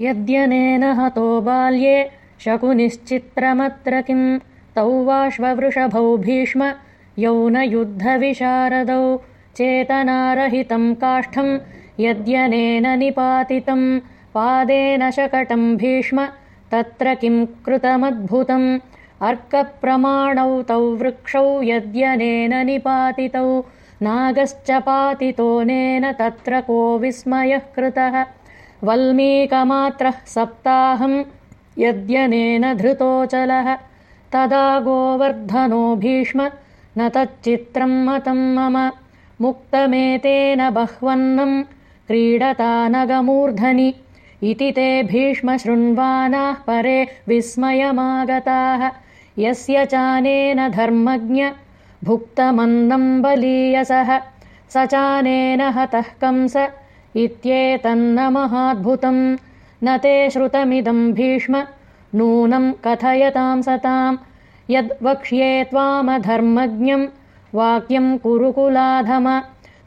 यद्यनेन हतो बाल्ये शकुनिश्चित्रमत्र किम्? तौ वाश्ववृषभौ भीष्म यौनयुद्धविशारदौ चेतनारहितम् काष्ठम्। यद्यनेन निपातितम् पादेन शकटम् भीष्म तत्र किम् कृतमद्भुतम्? अर्कप्रमाणौ तौ वृक्षौ यद्यनेन निपातितौ नागश्च पातितोऽनेन तत्र को विस्मयः कृतः वल्मीकमात्रः सप्ताहम् यद्यनेन धृतोऽचलः तदा गोवर्धनो भीष्म न तच्चित्रम् मतम् मम। मुक्तमेतेन बह्वन्नम् क्रीडता नगमूर्धनि। इति ते भीष्म शृण्वानाः परे विस्मयमागताः। यस्य चानेन धर्मज्ञ भुक्तमन्नम् बलीयसः। स चानेन हतः कंस इत्येतन्न महाद्भुतम् न ते श्रुतमिदम् भीष्म। नूनम् कथयताम् सताम्। यद्वक्ष्ये त्वामधर्मज्ञम्। वाक्यम् कुरुकुलाधम